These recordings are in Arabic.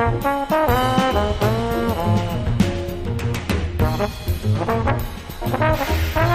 Thank you.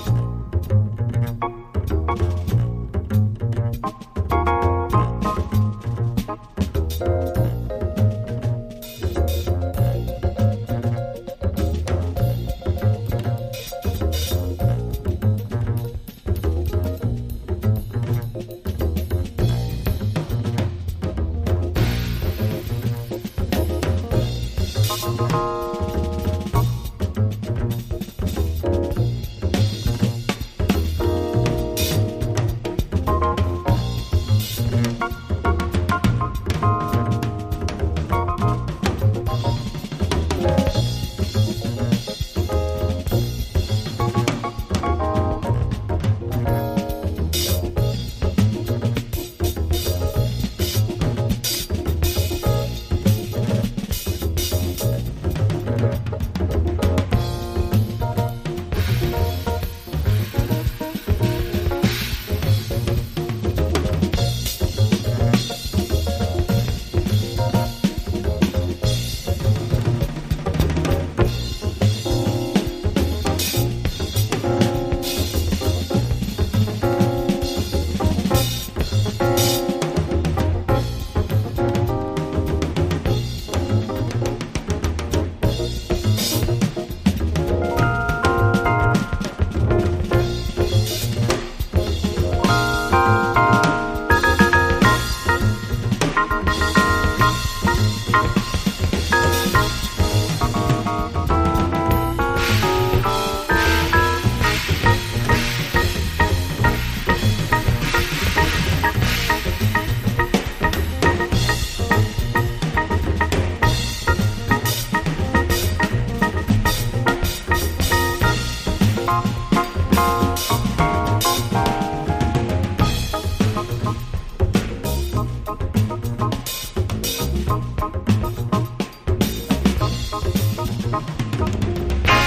yourself. 頑張れ!